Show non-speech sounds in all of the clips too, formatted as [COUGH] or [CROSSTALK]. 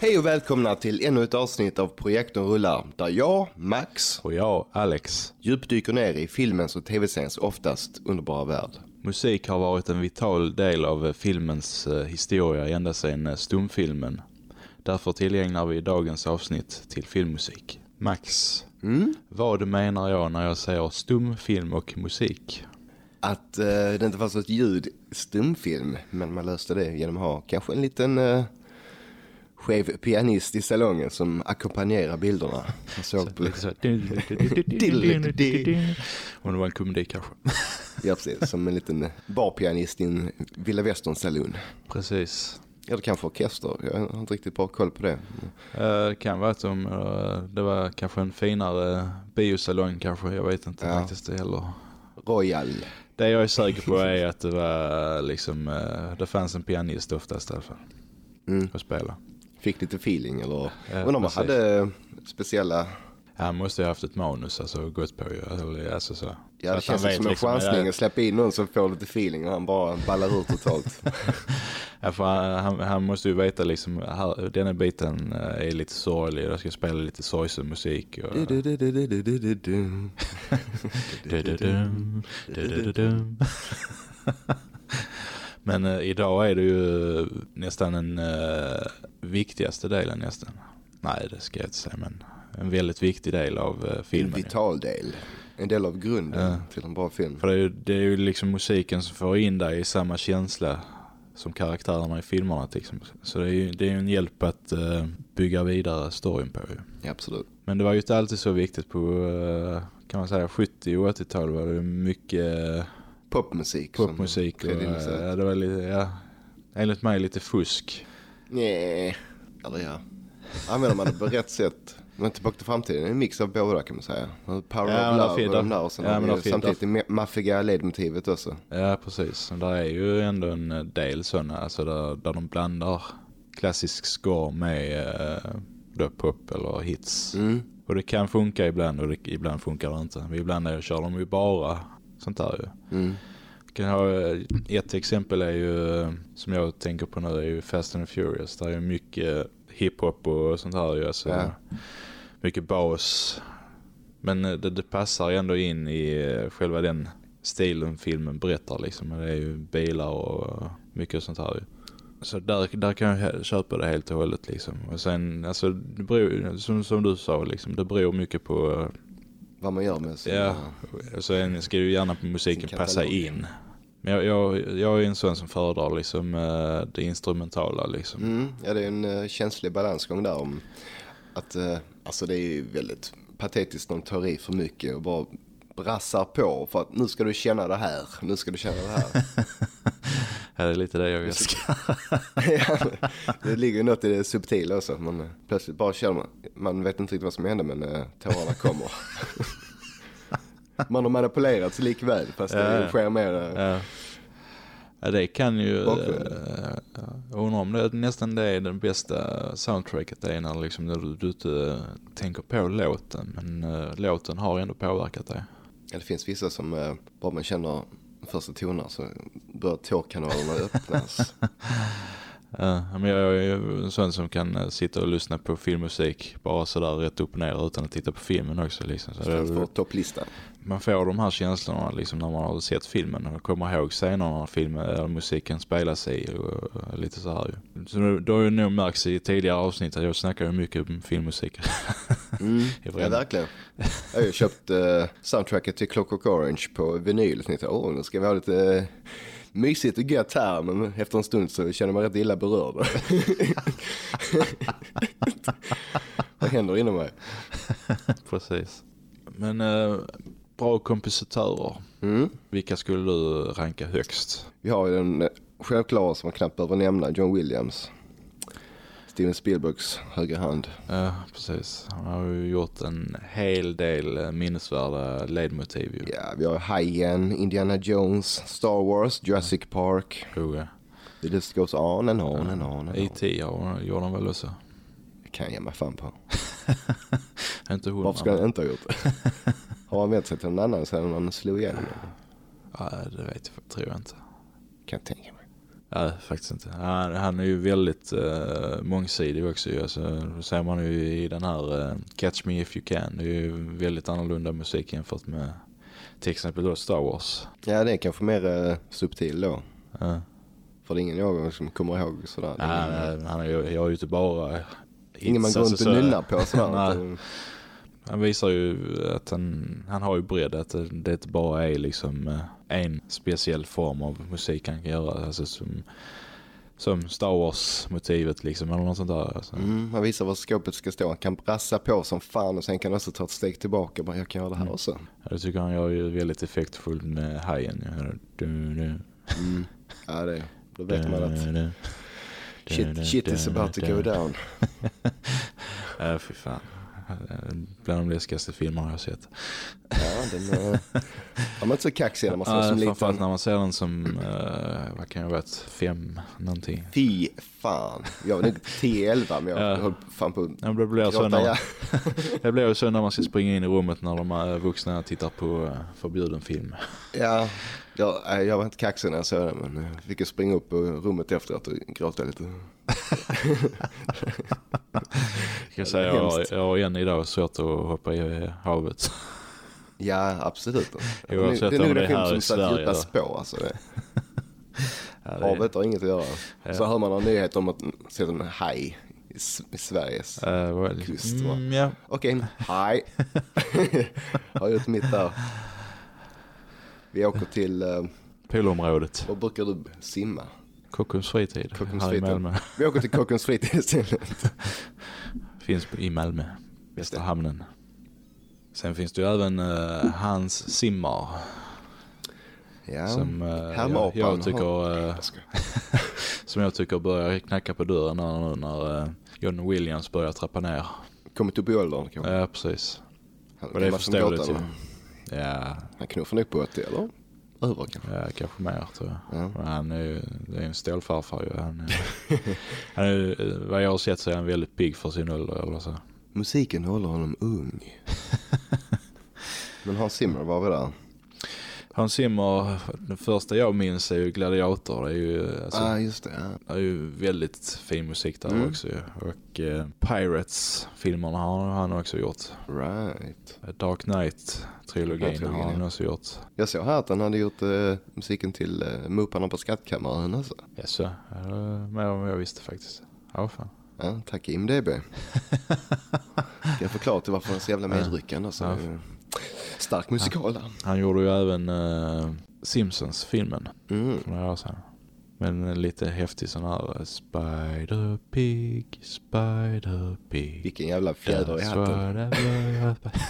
Hej och välkomna till ännu ett avsnitt av Projektorn rullar där jag, Max, Och jag, Alex. djupdyker ner i filmens och tv-seriens oftast underbara värld. Musik har varit en vital del av eh, filmens eh, historia ända sedan eh, stumfilmen. Därför tillägnar vi dagens avsnitt till filmmusik. Max, Mm? vad menar jag när jag säger stumfilm och musik? Att eh, det inte fanns något ljud stumfilm, men man löste det genom att ha kanske en liten eh, skev pianist i salongen som ackompanjerar bilderna. Jag såg på, så... Om det var en komedi kanske. [LAUGHS] ja, precis, som en liten barpianist i en Villa Western-saloon. Precis. Eller kanske orkester, jag har inte riktigt bra koll på det. Eh, Det kan vara att de, eh, det var kanske en finare biosalong kanske. Jag vet inte Ja. faktiskt det heller. Royal. Det jag är säker på [LAUGHS] är att det var liksom, eh, det fanns en pianist oftast i alla fall. Mm. Att spela. Fick lite feeling eller... Ja, om man hade speciella... Han måste ju ha haft ett manus alltså gått på ju. Alltså, så. Ja, det Att känns som en liksom, chansning ja, att släppa in någon som får lite feeling och han bara ballar ur totalt. Ja, för han, han, han måste ju veta liksom, här, denna biten eh, är lite sorglig. Jag ska spela lite sorgsen musik. Och. Men eh, idag är det ju nästan den uh, viktigaste delen nästan. Nej, det ska jag inte säga, men en väldigt viktig del av uh, En filmen. vital del. En del av grunden Ja. till en bra film. För det är, ju, det är ju liksom musiken som får in dig i samma känsla som karaktärerna i filmerna. Liksom. Så det är ju det är en hjälp att eh, bygga vidare storyn på. Ju. Ja, absolut. Men det var ju inte alltid så viktigt på, eh, kan man säga, 70 och 80-tal var det mycket eh, Popmusik. popmusik. Och, sig. eh, det var lite, ja, enligt mig lite fusk. Nej, eller ja. Använder man det på rätt sätt. Men tillbaka till framtiden, en mix av båda kan man säga. Power Ja, of Love och de där-. Och sen ja, men samtidigt det ma- maffiga ledmotivet också. Ja, precis. Där är ju ändå en eh, del sådana, alltså där, där de blandar klassisk score med eh, pop eller hits. Mm. Och det kan funka ibland och det, ibland funkar det inte. Men ibland är, kör de ju bara sånt där ju. Mm. Eh, ett exempel är ju, som jag tänker på nu, är ju Fast and Furious. Där är ju mycket hiphop och sånt här ju. Alltså, Ja. Mycket bas. Men eh, det, det passar ändå in i eh, själva den stilen filmen berättar liksom. Det är ju bilar och mycket sånt här ju. Så där, där kan jag köpa det helt och hållet liksom. Och sen, alltså, det beror, som, som du sa liksom, det beror mycket på Vad man gör med sin... Ja, sen ska ju gärna på musiken passa in. Men jag, jag, jag är en sån som föredrar liksom eh, det instrumentala liksom. Mm, ja, det är en uh, känslig balansgång där om att, uh, alltså det är väldigt patetiskt när de tar i för mycket och bara brassar på för att nu ska du känna det här, nu ska du känna det här. [LAUGHS] Ja, det är lite det jag älskar. [LAUGHS] det ligger ju något i det subtila också, man, eh, plötsligt bara känner man, man vet inte riktigt vad som händer men uh, tårarna kommer. [LAUGHS] man har manipulerats likväl fast Ja, det sker mer, uh, Ja. ja, det kan ju... Eh, jag undrar om det nästan det är den bästa soundtracket det är när, liksom, när du, du inte tänker på låten. Men eh, låten har ändå påverkat dig. ja, det finns vissa som bara man känner första tonerna så börjar tårkanalerna öppnas. [LAUGHS] Ja, men jag är en sån som kan eh, sitta och lyssna på filmmusik bara sådär rätt upp och ner utan att titta på filmen också. Liksom. Så det, topplistan. Man får de här känslorna liksom, när man har sett filmen och kommer ihåg scenerna när filmen, eller musiken spelas i och, och lite så här. ju. Så då- har ju nog märkts i tidigare avsnitt att jag snackar ju mycket om filmmusik. [LAUGHS] Mm, ja, verkligen. Jag har ju köpt uh, soundtracket till Clockwork Orange på vinyl. Jag åh, nu ska vi ha lite uh, mysigt och gött här. Men efter en stund så känner man rätt illa berörd. [LAUGHS] Vad händer inom mig? Precis. Men eh, bra kompositörer. Mm. Vilka skulle du ranka högst? Vi har ju den självklara som man knappt behöver nämna, John Williams. Steven Spielbergs högra hand. Ja, precis. Han har ju gjort en hel del eh, minnesvärda ledmotiv ju. Ja, vi har Hajen, Indiana Jones, Star Wars, Jurassic Park. Oh, ja. The list goes on and on on and on. E.T. gjorde han väl också? Det kan jag mig fan på. [LAUGHS] Inte hundra. Varför ska han inte ha gjort det? [LAUGHS] Har han vänt sig till någon annan sen han slog igenom? Nej, det vet jag, tror jag inte. Kan jag tänka mig. Nej, faktiskt inte. Han, han är ju väldigt uh, mångsidig också. Alltså, det ser man ju i den här uh, Catch Me If You Can. Det är ju väldigt annorlunda musik jämfört med till exempel då Star Wars. Ja, det är kanske mer uh, subtil då. Ja. För det är ingen jag som kommer ihåg sådär. Nej, nej, han är ju, jag är ju inte bara Ingen man går alltså, inte och nynnar på [LAUGHS] sådär. Han visar ju att han, han har ju bredd, att det, det inte bara är liksom eh, en speciell form av musik han kan göra. Alltså som, som Star Wars-motivet liksom, eller något sånt där. Alltså. Mm, man visar var skåpet ska stå. Han kan brassa på som fan och sen kan han också ta ett steg tillbaka. Bara, jag kan göra det här Mm. också. Jag tycker han gör ju väldigt effektfullt med hajen. Ja. Mm. Ja, det Då vet man att shit, shit is about to go down. [LAUGHS] Ja, fy fan. Eh, bland de läskigaste filmer jag har sett. Den. Ja, man är inte så kaxig när man ser Ja, som framförallt liten. när man ser den som, uh, vad kan jag vara, fem någonting. Fy fan. Jag var nog 10-11 men jag Ja. höll fan på Ja, men det blir så när, Ja. [LAUGHS] det blir så när man ska springa in i rummet när de vuxna tittar på eh, förbjuden film. Ja, jag, jag var inte kaxig när jag såg den men jag fick springa upp på rummet efteråt och gråta lite. [LAUGHS] Jag kan säga jag, jag har än idag svårt att hoppa i havet. Ja, absolut. [LAUGHS] Det är Oavsett det är nog den film som satt djupast på. Alltså det. [LAUGHS] Ja, det Havet har inget att göra. Ja. Så hör man någon nyhet om att se en haj i, Sveriges. eh, vad- Kust, mm, ja. Okej, haj. [LAUGHS] har gjort mitt där. Vi åker till, eh, Poolområdet. vad brukar du simma? Kockums fritid. Kockums här i fritid. Malmö. Vi åker till Kockums fritid istället. Finns i Malmö. Västra hamnen. Sen finns det ju även eh, Hans Simmar. Ja, Som, eh, jag, har- jag tycker, eh, Jag skojar. [LAUGHS] som jag tycker börjar knacka på dörren när, nu när eh, John Williams börjar trappa ner. Kommit upp i åldern kanske. Ja, precis. Han, och det är förståeligt gatan. Ja, Han knuffar nog på 80 eller? Över kanske. ja kanske mer tror jag. Ja. Men han är ju, det är en stålfarfar ju. Han, är- [LAUGHS] han är, ju, eh, vad jag har sett så är han väldigt pigg för sin ålder eller så. Musiken håller honom ung. [LAUGHS] Men Hans Zimmer var vi där. Hans Zimmer, den första jag minns är ju Gladiator. Det är ju, alltså, ah, just det. Ja. det är ju väldigt fin musik där Mm. också. Och eh, Pirates-filmerna har han också gjort. Right. Dark Knight-trilogin har han också gjort. Jag såg här att han hade gjort eh, musiken till eh, Muparna på skattkammaren. Alltså. Jaså, ja, mer än vad jag visste faktiskt. Ja, fan. Ja, tack IMDB. [LAUGHS] jag förklara till varför han är så jävla medryckande. Alltså. Ja. Stark musikal där. Han gjorde ju även eh, Simpsons-filmen Mm. för några år sedan. Men en lite häftig sån här eh, Spider Pig, Spider Pig. Vilken jävla fjäder i hatten. [LAUGHS]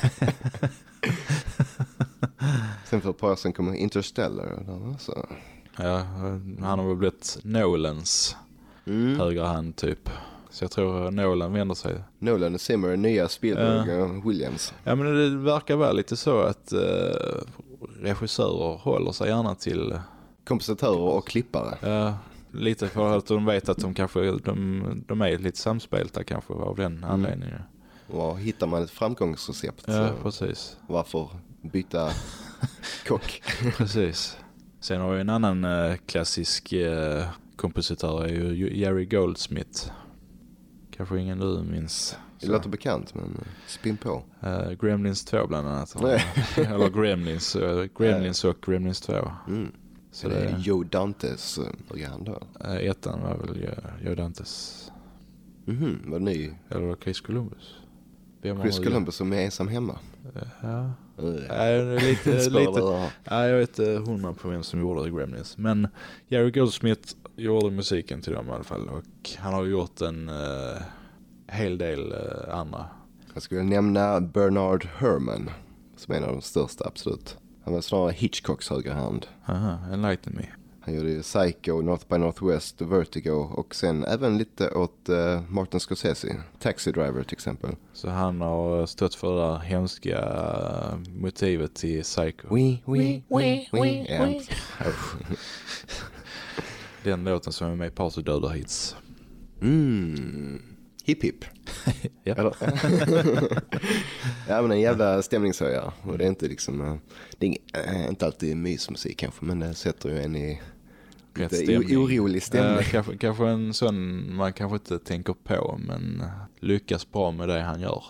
Sen för ett par år sedan kom Interstellar. Alltså. Ja, han har väl blivit Nolans mm. högra hand typ. Så jag tror Nolan vänder sig. Nolan och Zimmer, nya Spielberg och Williams. Ja men det verkar vara lite så att eh, regissörer håller sig gärna till, Kompositörer och klippare. ja, lite för att de vet att de kanske, de, de är lite samspelta kanske av den anledningen. Och hittar man ett framgångsrecept Ja, precis. varför byta [LAUGHS] kock? Precis. Sen har vi en annan eh, klassisk eh, kompositör är ju Jerry Goldsmith. Kanske ingen du minns. Det låter bekant men eh, spinn på. Eh, Gremlins 2 bland annat. Nej. [LAUGHS] Eller Gremlins, eh, Gremlins och Gremlins 2. Mm. Så det är det, Joe Dantes uh, program då. eh, ettan var väl Jo- Joe Dantes, Mhm, var ny. eller var det Chris Columbus? Vem Chris Columbus som är ensam hemma. Eh, Ja, Uh, Nej, det är lite, [LAUGHS] lite, det. Ja, jag vet inte hundra på vem som gjorde Gremlins. Men Jerry Goldsmith gjorde musiken till dem i alla fall. Och han har gjort en eh, hel del eh, andra. Jag skulle nämna Bernard Herrmann som är en av de största absolut. Han var snarare Hitchcocks högra hand. Aha, enlighten me. Han gjorde ju Psycho, North by Northwest, Vertigo och sen även lite åt uh, Martin Scorsese. Taxi Driver till exempel. Så han har stått för det där hemska eh, motivet till Psycho. Oui, oui, oui, oui. Ja. [LAUGHS] Den låten som är med i Party Döda Hits. Mm. Hipp hipp. [LAUGHS] Ja. Eller? [LAUGHS] ja men en jävla stämningshöjare. Och det är inte liksom, eh, det är eh, inte alltid mysmusik kanske men det sätter ju en i rätt stämning. orolig stämning. Eh, kanske, kanske en sån man kanske inte tänker på men lyckas bra med det han gör.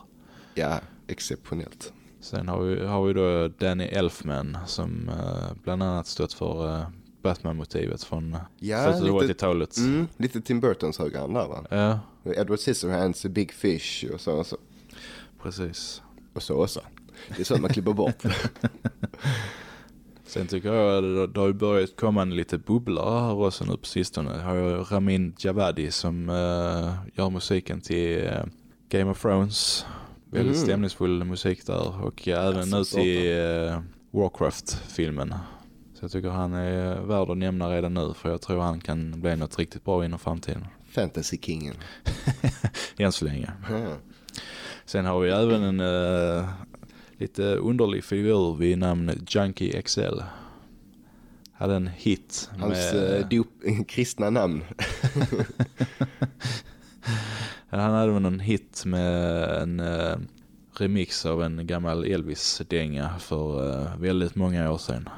Ja, exceptionellt. Sen har vi, har vi då Danny Elfman som eh, bland annat stått för Batman-motivet från Ja, slutet av lite, 80-talet. mm, lite Tim Burtons högra hand där va? Ja, Edward Scissorhands, Big Fish och så och så. precis. Och så och så. Det är sånt man klipper bort. [LAUGHS] Sen tycker jag att det, har börjat komma en lite bubblare här också nu på sistone. Jag har ju Ramin Javadi som eh, gör musiken till eh, Game of Thrones. Väldigt Mm. stämningsfull musik där och även nu Alltså, till eh, Warcraft-filmen. Så jag tycker han är värd att nämna redan nu för jag tror han kan bli något riktigt bra inom framtiden. Fantasy-kingen. [LAUGHS] Än så länge. Ja. Sen har vi även en eh, lite underlig figur vid namn Junkie XL. Hade en hit Hans med... eh, dop, [LAUGHS] kristna namn. [LAUGHS] Han hade väl en hit med en eh, remix av en gammal Elvis-dänga för eh, väldigt många år sedan.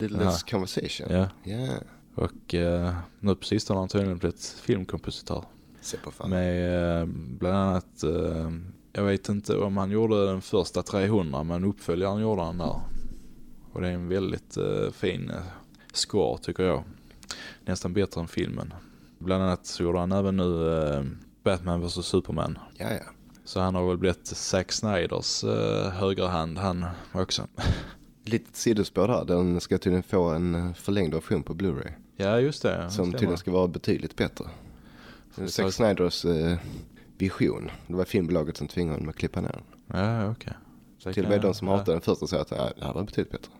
Little. Less Conversation. Ja. Ja. Och eh, nu på sistone har han tydligen blivit filmkompositör. Se på fan. Med eh, bland annat, eh, jag vet inte om han gjorde den första 300 men uppföljaren gjorde han där. Och det är en väldigt eh, fin eh, score tycker jag. Nästan bättre än filmen. Bland annat så gjorde han även nu eh, Batman vs Superman. Ja, ja. Så han har väl blivit Zack Snyders eh, högra hand han också. [LAUGHS] Litet sidospår där. Den ska tydligen få en förlängd version på Blu-ray. Ja just det. Som stämmer. tydligen ska vara betydligt bättre. Det är vi Zack ta- Snyders eh, vision. Det var filmbolaget som tvingade honom att klippa ner den. Ja okej. Så Till och med de som ja. hatar den första säger att ja, det här var betydligt bättre.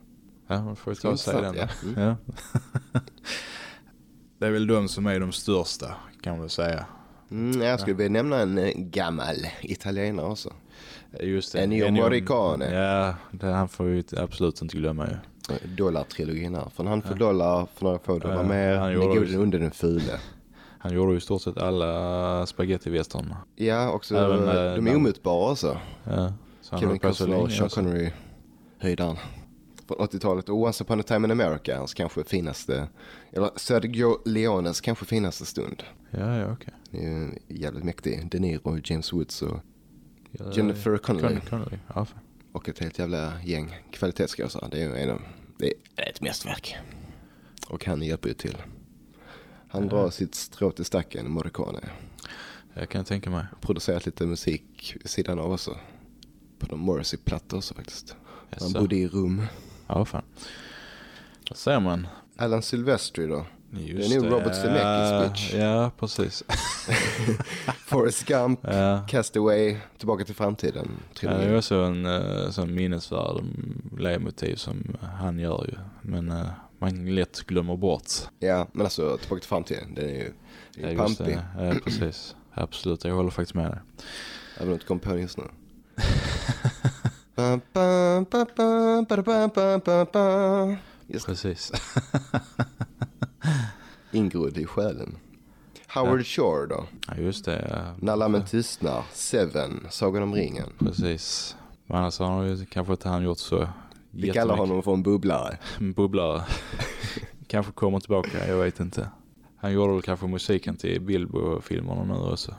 Ja, man får ju ta och säga den. Ja. ja. Ja. [LAUGHS] det är väl de som är de största kan man väl säga. Mm, jag skulle vilja nämna en eh, gammal italienare också. Just det. Ennio Morricone. Ja, det, han får vi absolut inte glömma ju. Dollartrilogin här. Från hand för dollar, för några få dollar Ja, mer. han gjorde den onde, den fule. Han gjorde ju i stort sett alla spaghetti-western. Ja, också Även, eh, eh, de är omutbara också. Ja, så han Kevin Costner och Sean. Connery höjdaren. Från 80-talet. Och Once upon a time in America, hans kanske finaste, eller Sergio Leones kanske finaste stund. Ja, ja okej. Ju jävligt mäktig. De Niro, James Woods och Ja, Jennifer Connelly. Con- Connelly. Ja. Och ett helt jävla gäng kvalitetsskådisar. Det är ju en av, det är ett mästerverk. Och han hjälper ju till. Han drar sitt strå till stacken, Morricone. Jag kan tänka mig. Producerat lite musik vid sidan av också. På de Morrissey-plattor också faktiskt. Han Jaså. bodde i rum. Ja, fan. Vad säger man? Alan Silvestri då. Just det är nog Robert Zemeckis bitch. Ja, precis. [LAUGHS] Forrest Gump, ja. Castaway, Tillbaka till framtiden. Ja, det är också en eh, sån minnesvärd ledmotiv som han gör ju. Men eh, man lätt glömmer bort. Ja, men alltså Tillbaka till framtiden, den är ju, ja, pampig. Ja, precis. Absolut, jag håller faktiskt med dig. Även om du inte kom på det just nu. Precis ingrodd i själen. Howard Shore då? Ja, just det. När lammen tystnar, Seven, Sagan om ringen. Precis. Men annars har han ju kanske inte han gjort så Vi kallar honom för en bubblare. En bubblare. [LAUGHS] kanske kommer tillbaka, jag vet inte. Han gjorde väl kanske musiken till Bilbo-filmerna nu också.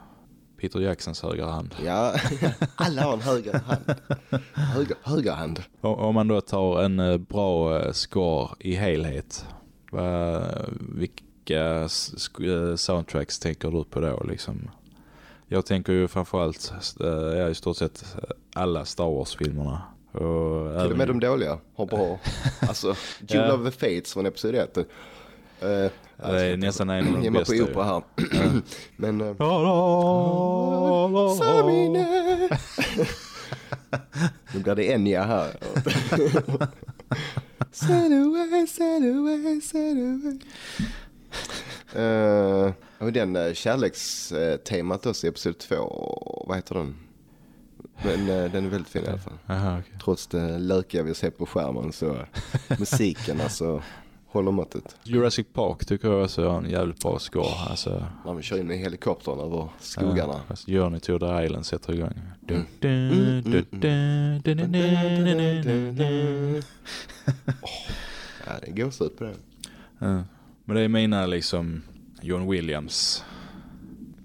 Peter Jacksons högra hand. Ja, [LAUGHS] alla har en höger hand. Höger, höger hand. Om man då tar en eh, bra eh, score i helhet. Vad, vilka eh, soundtracks tänker du på då liksom? Jag tänker ju framförallt, eh, ja, i stort sett eh, alla Star Wars-filmerna. Och Till och med de dåliga har bra. [LAUGHS] Alltså, Jewel Ja. of the Fates från Episod 1. Uh, Ja, det är nästan en av de Ge mig bästa. på opera här. [CLEARS THROAT] Men... Uh, Samine. [LAUGHS] nu blir det Enya här. [LAUGHS] Sail away, sail away, sail away. Eh, uh, och den eh, kärlekstemat också i Episod två, vad heter den? Men eh, den är väldigt fin i alla fall. Aha, okay. Trots det lökiga vi ser på skärmen så musiken [LAUGHS] alltså håller måttet. Jurassic Park tycker jag också har en jävligt bra score. Alltså. När vi kör in i helikoptern över skogarna. Ja, Journey to the Island sätter igång. Ja, det är gåshud på det. Mm. Men det är mina liksom John Williams.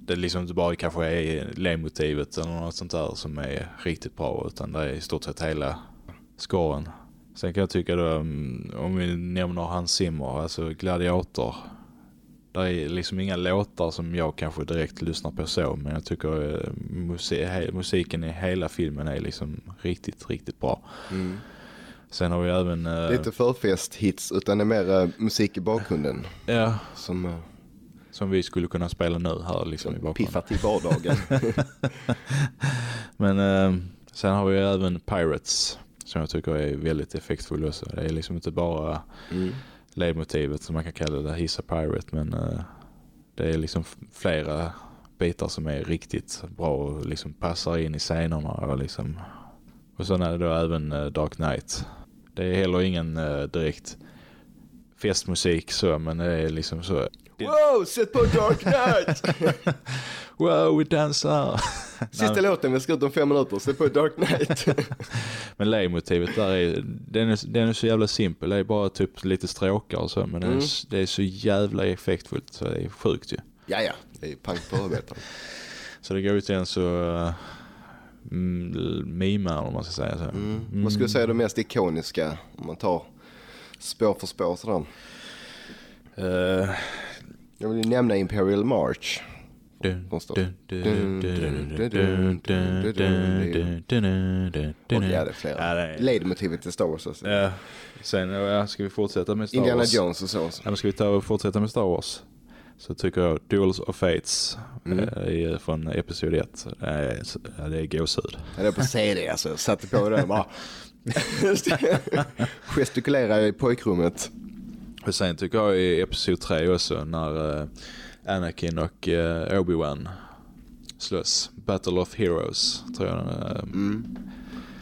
Det är liksom inte bara kanske är ledmotivet eller något sånt där som är riktigt bra utan det är i stort sett hela skåren. Sen kan jag tycka då, mm, om vi nämner Hans Zimmer, alltså Gladiator. Det är liksom inga låtar som jag kanske direkt lyssnar på så, men jag tycker eh, musik, musiken i hela filmen är liksom riktigt, riktigt bra. Mm. Sen har vi även... Det är inte förfest-hits utan det är mer uh, musik i bakgrunden. Ja, Som uh, som vi skulle kunna spela nu här liksom i bakgrunden. piffar till vardagen. [LAUGHS] Men eh, sen har vi även Pirates som jag tycker är väldigt effektfull också. Det är liksom inte bara mm. ledmotivet som man kan kalla det, He's a Pirate, men det är liksom flera bitar som är riktigt bra och liksom passar in i scenerna och liksom och sen är det då även Dark Knight. Det är heller ingen eh, direkt festmusik så, men det är liksom så Wow, sätt på Dark Knight! [LAUGHS] Wow, vi dansar! [LAUGHS] Sista låten, vi ska ut om fem minuter, sätt på Dark Knight. [LAUGHS] Men ledmotivet där är, den är, den är så jävla simpel. Det är bara typ lite stråkar och så. Men den är, Mm. det är så jävla effektfullt så det är sjukt ju. ja, ja, det är pang på rödbetan. Så det går ut igen så mimar om man ska säga så. Mm. Mm. Man skulle säga det mest ikoniska om man tar spår för spår sådär. Uh. Jag vill ju nämna Imperial March. Ledmotivet till Star Wars. Alltså. Ja. Sen ja, ska vi fortsätta med Star Indiana Wars. Indiana Jones och så. Ja, men ska vi ta och fortsätta med Star Wars? Så tycker jag Duels of Fates Mm. eh, från Episod 1. Det är, ja, det är gåshud. Jag är på CD alltså, jag satte på den bara. [LAUGHS] Gestikulerar i pojkrummet. Och sen tycker jag i Episod 3 också när eh, Anakin och eh, Obi-Wan slåss. Battle of Heroes tror jag är. Mm.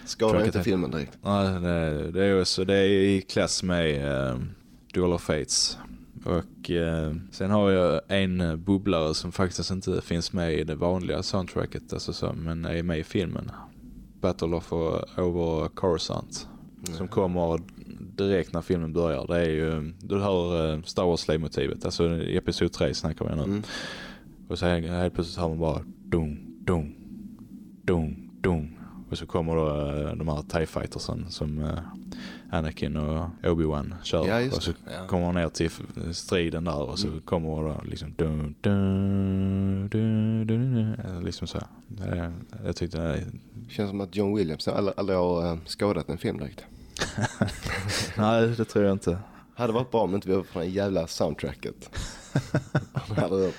Skadar inte. filmen direkt. Nej, det, det är också det är i klass med eh, Duel of Fates. Och eh, sen har jag en eh, bubblare som faktiskt inte finns med i det vanliga soundtracket, alltså så, men är med i filmen. Battle of uh, Over Coruscant. Som kommer direkt när filmen börjar. Det är ju, du hör eh, Star Wars-motivet, alltså i Episod 3 snackar vi nu. Mm. Och så helt helt plötsligt hör man bara dum, dum, dum, dum. Och så kommer då eh, de här TIE Fightersen som eh, Anakin och Obi-Wan kör. Ja, och så det. Ja. kommer man ner till striden där och så kommer då liksom dum, dum, dum, Eh, liksom så. Det, jag tyckte det, Känns som att John Williams aldrig, aldrig har eh, skadat en film direkt. [LAUGHS] nej det tror jag inte. Hade varit bra om inte vi var på det jävla soundtracket. [LAUGHS]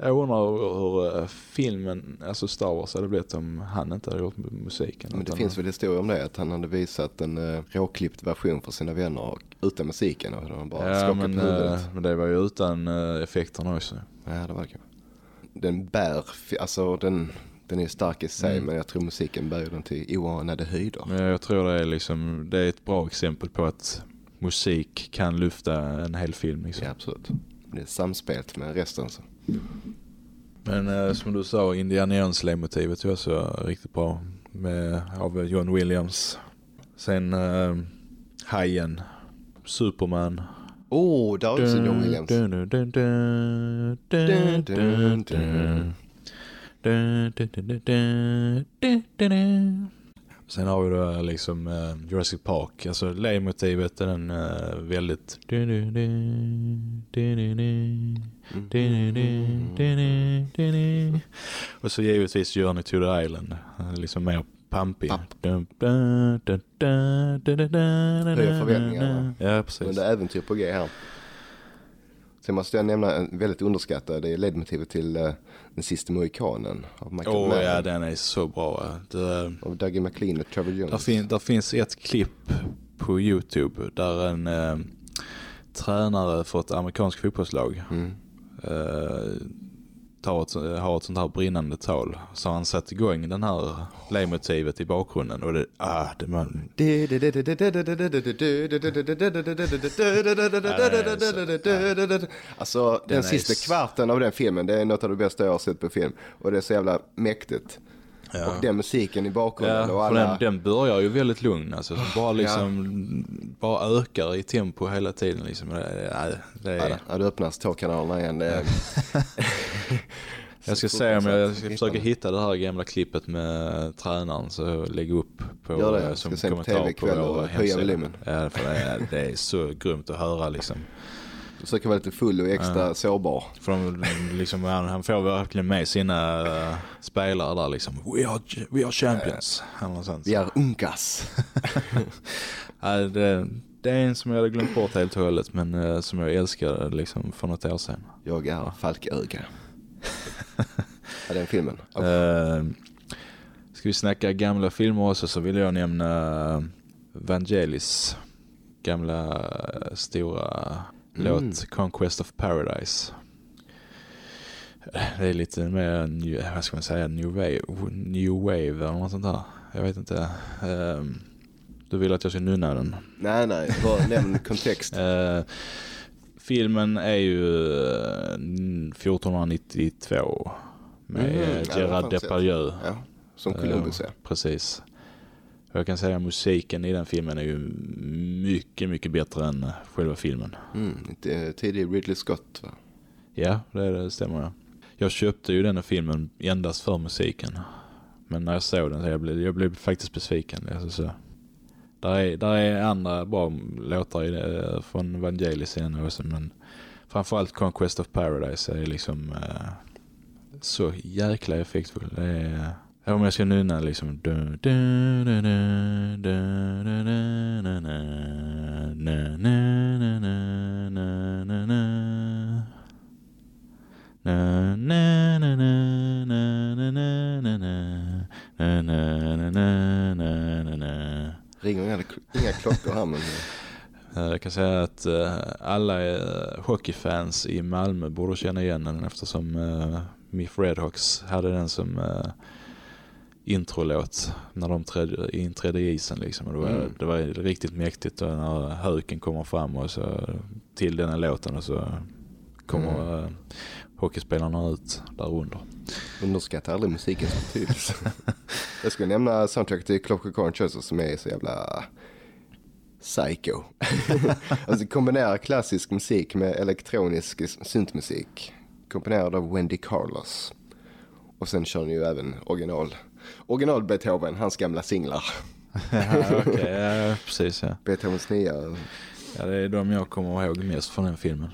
Jag undrar hur, eh, filmen, alltså Star Wars hade blivit om han inte hade gjort musiken. Men det finns väl historia om det, att han hade visat en uh, råklippt version för sina vänner och, utan musiken och de bara Ja men, på huvudet. eh, men det var ju utan eh, effekterna också. Ja, det var det. Den bär, alltså den, den är stark i sig Mm. men jag tror musiken bär den till oanade höjder. Men jag tror det är liksom, det är ett bra exempel på att musik kan lyfta en hel film liksom. Ja, absolut. Det är samspelt med resten så. Men eh, som du sa, Indiana Jones-motivet är också riktigt bra. Med, av John Williams. Sen eh, Hajen, Superman. Oh, där har också John Williams. Dun, dun, dun, Sen har vi då liksom eh, Jurassic Park. Alltså lejmotivet är den eh, väldigt... Och så givetvis Journey to the Island. Liksom mer pampig. Pamp. Höga förväntningar. Ja, precis. Men det är äventyr på G här. Sen måste jag nämna en väldigt underskattad, det är ledmotivet till uh, Den sista mohikanen av Michael Åh Mann. ja, den är så bra. Det, Av Dougie McLean och Trevor Jones. där, fin, där finns ett klipp på Youtube där en eh, tränare för ett amerikanskt fotbollslag Mm. eh, tar ett, har ett sånt här brinnande tal. Så han satt igång den här ledmotivet i bakgrunden och det, ah, det man, Alltså den är sista kvarten av den filmen, det är något av det bästa jag har sett på film. Och det är så jävla mäktigt. Ja. Och den musiken i bakgrunden Ja, och alla... den, den börjar ju väldigt lugn alltså. Bara liksom, bara ökar i tempo hela tiden liksom. Det, det, Ja, är, ja, det öppnas tårkanalerna igen. Är... [LAUGHS] jag ska se om jag, ska försöka hitta det här gamla klippet med tränaren så lägger upp på, Gör det. eh, som på kommentar vår och höja volymen. Ja, för det är, det är så grymt att höra liksom. Försöker vara lite full och extra sårbar. För de, liksom, han, han får verkligen med sina uh, spelare där liksom. We are, we are champions. Sånt. Vi är unkas. [LAUGHS] Ja, det, det är en som jag hade glömt bort helt och hållet men eh, som jag älskade liksom för något år sedan. Jag är Falköga. ja, [LAUGHS] den filmen. Uh, ska vi snacka gamla filmer också så vill jag nämna Vangelis gamla eh, stora låt Conquest of Paradise. Det är lite mer, new, vad ska man säga, new wave, new wave eller något sånt där. Jag vet inte. Ehm, du vill att jag ska nunna den? Nej, nej. Bara [LAUGHS] nämn kontext. Eh, filmen är ju eh, 1492 med Mm, mm, ja, Gerard fan Depardieu. Ja, som Columbus Eh, är. Precis. Och Jag kan säga att musiken i den filmen är ju mycket, mycket bättre än själva filmen. Mm, lite tidig Ridley Scott va? Ja, det, det stämmer jag. Jag köpte ju den här filmen endast för musiken. Men när jag såg den så jag blev jag blev faktiskt besviken. Alltså, så. Där, är, där är andra bra låtar i det, från Vangelis igen också, men framförallt Conquest of Paradise är liksom eh, så jäkla effektfull. Det är, ja, om jag ska nynna liksom... Ringer inga, inga klockor här men... Jag kan säga att alla hockeyfans i Malmö borde känna igen den eftersom Miff Redhawks hade den som introlåt när de trädde, inträdde i isen. Liksom. Och det, var, Mm. det var riktigt mäktigt och när höken kommer fram och så till den här låten och så kommer Mm. uh, hockeyspelarna ut där under. underskattar aldrig musikens betydelse. [LAUGHS] Jag skulle nämna soundtrack till Clockwork Orange också som är så jävla psycho. [LAUGHS] alltså kombinera klassisk musik med elektronisk syntmusik. Komponerad av Wendy Carlos. Och sen kör ni ju även original. Original Beethoven, hans gamla singlar. [LAUGHS] ja, okay, ja, precis ja. Beethovens nya. Ja, det är de jag kommer ihåg mest från den filmen.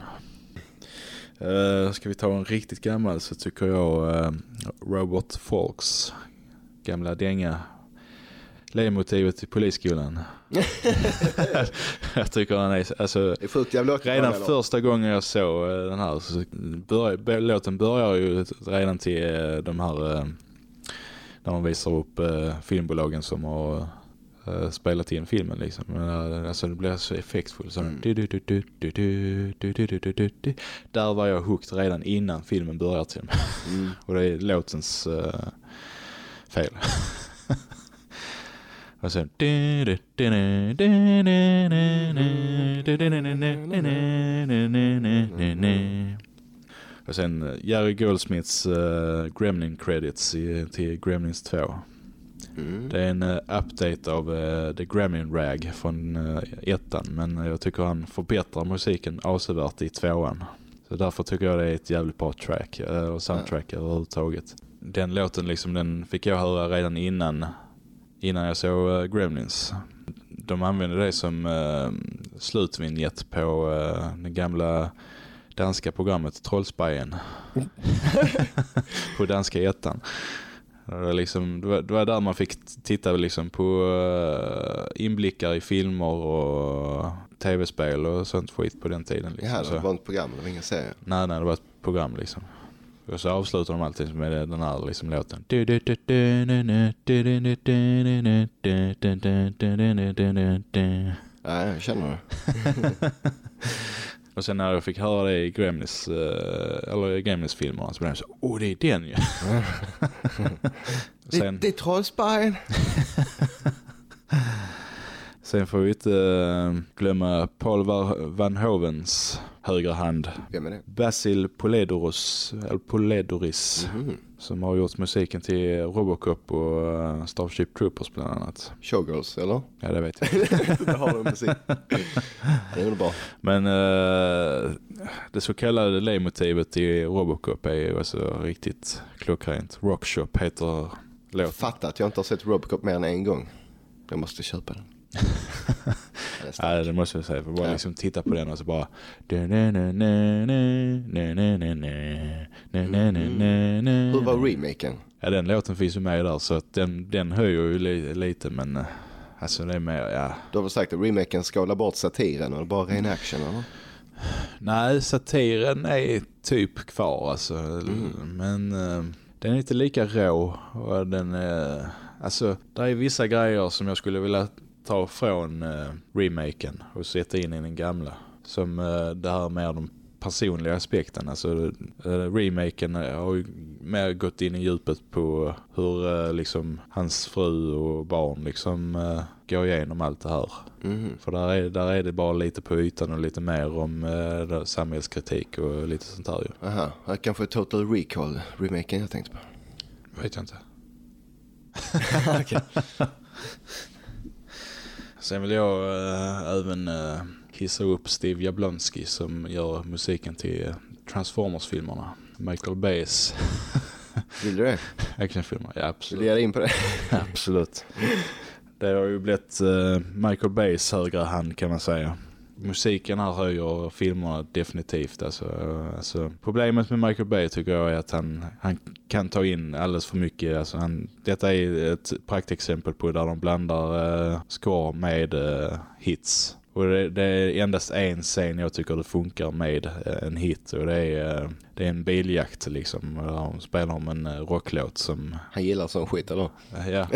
Uh, ska vi ta en riktigt gammal så tycker jag uh, Robot Folks gamla dänga ledmotivet till polisskolan. [LAUGHS] jag tycker den är, alltså är redan första gången jag såg eh, den här så börjar, låten börjar ju redan till de här när de visar upp eh, filmbolagen som har eh, spelat in filmen liksom. Men, alltså det blir så effektfullt. Mm. Där var jag hooked redan innan filmen började till mm. Och det är låtens eh, fel. Och sen... Och sen eh, Jerry Goldsmiths uh, Gremlin credits i, till Gremlins 2. Mm. Det är en uh, update av uh, The Gremlin Rag från uh, ettan. Men jag tycker han förbättrar musiken avsevärt i tvåan. Så därför tycker jag det är ett jävligt bra track och soundtrack ja. överhuvudtaget. Den låten liksom, den fick jag höra redan innan, innan jag såg Gremlins. De använde det som uh, slutvinjett på den gamla danska programmet Trollspajen. på danska ettan. Det var, liksom, det, var, det var där man fick titta liksom på uh, inblickar i filmer och tv-spel och sånt skit på den tiden. Liksom. Ja, det var ett program, det var inga serier. nej, nej, det var ett program liksom. Och så avslutar de alltid med den här liksom låten. Ja, jag känner det. Och sen när jag fick höra det i Gremlins, eh, eller i Gremlins-filmerna så blev jag så, åh det är den ju. Det, [LAUGHS] sen, det är Trollspajen. [LAUGHS] sen får vi inte eh, glömma Paul Va- Van Hovens högra hand. Vem är det? Basil Poledouros, eller Poledoris, Mhm. som har gjort musiken till Robocop och eh, Starship Troopers bland annat. Showgirls, eller? Ja, det vet jag. [LAUGHS] det har de musik. Det är bra. Men eh, det så kallade ledmotivet i Robocop är ju alltså riktigt klockrent. Rockshop heter låten. Fatta att jag inte har sett Robocop mer än en gång. Jag måste köpa den. [LAUGHS] Ja, det måste jag säga. För bara Ja. liksom titta på den och så bara... Hur var remaken? Ja, den låten finns ju med där så att den, den höjer ju li, lite men... eh, Alltså det är mer, ja... Du har väl sagt att remaken skalar bort satiren och bara ren action, eller? Nej, satiren är typ kvar alltså. Men eh, den är inte lika rå och den är... Alltså, det är vissa grejer som jag skulle vilja ta från eh, remaken och sätta in i den gamla. Som eh, det här med de personliga aspekten. Alltså eh, remaken har ju mer gått in i djupet på hur eh, liksom hans fru och barn liksom eh, går igenom allt det här. Mhm. För där är, där är det bara lite på ytan och lite mer om eh, samhällskritik och lite sånt här ju. Aha, kanske är Total Recall remaken jag tänkte på. Vet jag inte. [LAUGHS] [LAUGHS] Sen vill jag eh, även eh, hissa upp Steve Jablonski som gör musiken till eh, Transformers-filmerna. Michael Bays [LAUGHS] Vill du det? actionfilmer. Ja, Vill absolut. du ge dig in på det? [LAUGHS] absolut. Det har ju blivit eh, Michael Bays högra hand kan man säga. Musiken här höjer filmerna definitivt. Alltså, alltså, problemet med Michael Bay tycker jag är att han, han kan ta in alldeles för mycket. Alltså, han, detta är ett praktexempel på där de blandar eh, score med eh, hits. Och det, det är endast en scen jag tycker det funkar med eh, en hit och det är, eh, det är en biljakt liksom. Där de spelar om en eh, rocklåt som, Han gillar sån skit, eller? eh, ja. [LAUGHS]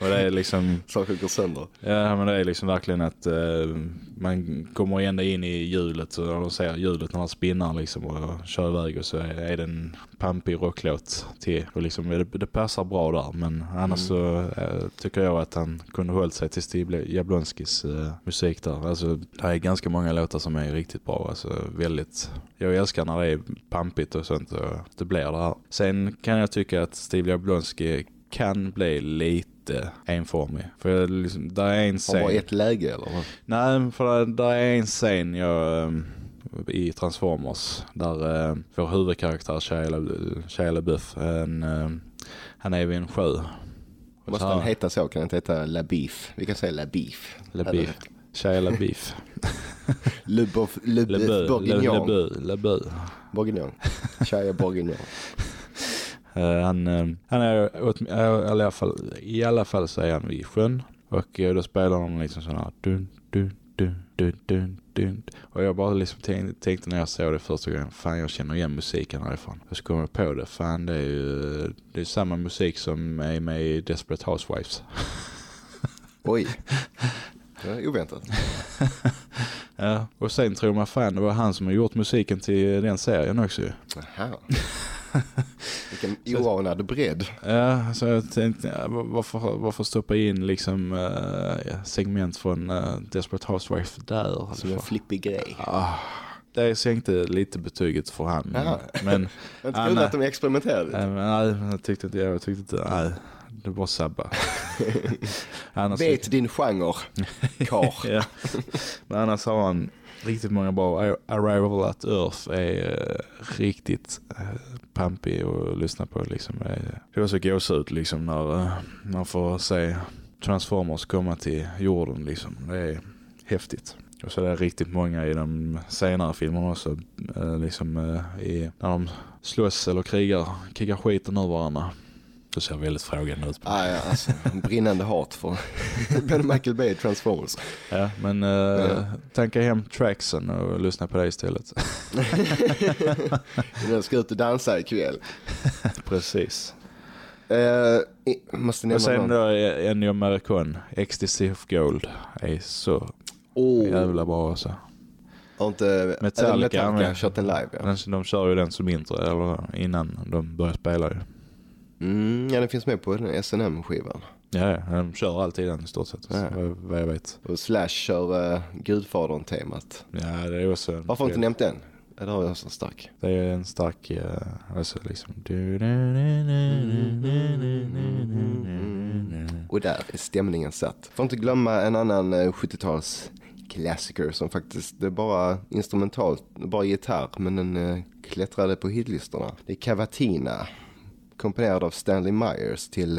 och det är liksom Saker går sönder. Ja men det är liksom verkligen att eh, man kommer ända in i hjulet och de ser hjulet när man spinnar liksom och kör iväg och så är, är det en pampig rocklåt till och liksom det, det passar bra där men annars så eh, tycker jag att han kunde hållit sig till Steve Jablonskis eh, musik där. Alltså det är ganska många låtar som är riktigt bra alltså väldigt jag älskar när det är pampigt och sånt och det blir det här. Sen kan jag tycka att Steve Jablonski kan bli lite enformig. För jag, liksom, där är en Har scen. bara ett läge, eller? vad? Nej, för där, är en scen jag, ehm, i Transformers där eh, vår huvudkaraktär Shia La- Shia LaBeouf, en, eh, han är vid en sjö. Måste han heta så? Kan det inte heta La Beef? Vi kan säga La Beef. Shia LaBeouf. Le Boeuf, Le Boeuf LaBeouf. Bourguignon. Bourguignon. Shia Bourguignon. [LAUGHS] Eh, han, eh, han är åt, eh, i alla fall, i alla fall så är han vid sjön och då spelar de liksom sån här dun, dun, dun, dun, dun, dun. Och jag bara liksom tänkte, tänkte när jag såg det första gången, fan jag känner igen musiken härifrån. Och så kom jag på det, fan det är ju det är samma musik som är med i Desperate Housewives. Oj. [LAUGHS] Det oväntat. [LAUGHS] Ja, och sen tror man fan det var han som har gjort musiken till den serien också. Aha. [LAUGHS] Vilken oanad bredd. Ja, så jag tänkte, ja, varför, varför stoppa in liksom eh, segment från uh, Desperate Housewives där? Som en flippig grej. Ah, det sänkte lite betyget för han. Jaha. Men, [LAUGHS] Jag inte kul nej. att de experimenterade nej, men nej, jag tyckte inte, jag tyckte inte, nej, det var sabba. [LAUGHS] annars, Vet din genre, kar. [LAUGHS] ja. Men annars har han riktigt många bra. Arrival at Earth är eh, riktigt uh, pampig att lyssna på. Liksom. Eh, Det var så gåshud liksom när uh, man får se Transformers komma till jorden. Liksom. Det är häftigt. Och så är det riktigt många i de senare filmerna också. eh, liksom, eh, i, när de slåss eller krigar, krigar skiten ur varandra. Det ser väldigt frågande ut. Ah, ja, alltså, en brinnande hat för [LAUGHS] både Michael Bay Transformers. Ja, men uh, Ja. tanka hem tracksen och lyssna på det istället. [LAUGHS] Den ska ut och dansa ikväll. [LAUGHS] Precis. Uh, måste nämna Och sen någon. då är Ennio Morricone, Ecstasy of Gold, är så Oh, jävla bra alltså. har inte Metallica, Metallica kört den live? Ja. De kör ju den som intro, eller innan de börjar spela ju. Mm, ja, den finns med på den SNM-skivan. Ja, ja, de kör alltid den i stort sett. Ja. Vad, jag vet. Och Slash kör uh, Gudfadern-temat. Ja, det är också en... Varför har du inte nämnt den? Ja, det har jag så stark. Det är en stark, eh, alltså liksom... Och där är stämningen satt. Får inte glömma en annan eh, 70-tals klassiker som faktiskt, det är bara instrumentalt, bara gitarr, men den eh, klättrade på hitlistorna. Det är Cavatina, komponerad av Stanley Myers till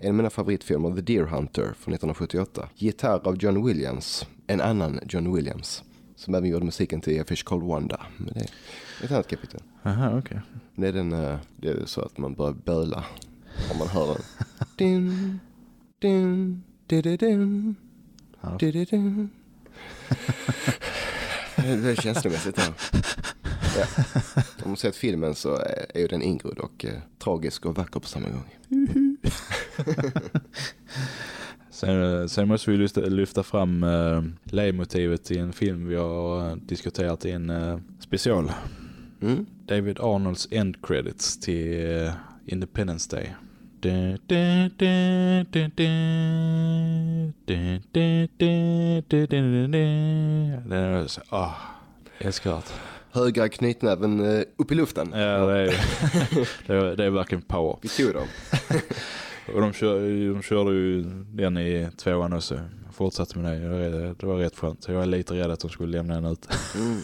en av mina favoritfilmer, The Deer Hunter från 1978. Gitarr av John Williams, en annan John Williams, som även gjorde musiken till A Fish Called Wanda. Men det är ett annat kapitel. Aha, okej. Det är, den, eh, det är så att man börjar böla om man hör den. [LAUGHS] Dun, dun, Ja. dun. [LAUGHS] Det är känslomässigt här. [LAUGHS] Ja. Om man sett filmen så är ju den Ingrid och eh, tragisk och vacker på samma gång. Sen, sen måste vi lyfta, lyfta fram uh, ledmotivet i en film vi har eh, diskuterat i en uh, special. Mm. David Arnolds end credits till eh, Independence Day. Den är så, ah, älskvärt. Högra knytnäven eh, upp i luften. Ja, det är, [LAUGHS] det är, det är verkligen power. Vi tog dem. [LAUGHS] Och de, kör, de körde ju den i tvåan också. Fortsatte med det. Det var- Det var rätt skönt. Jag var lite rädd att de skulle lämna den ut. Mm.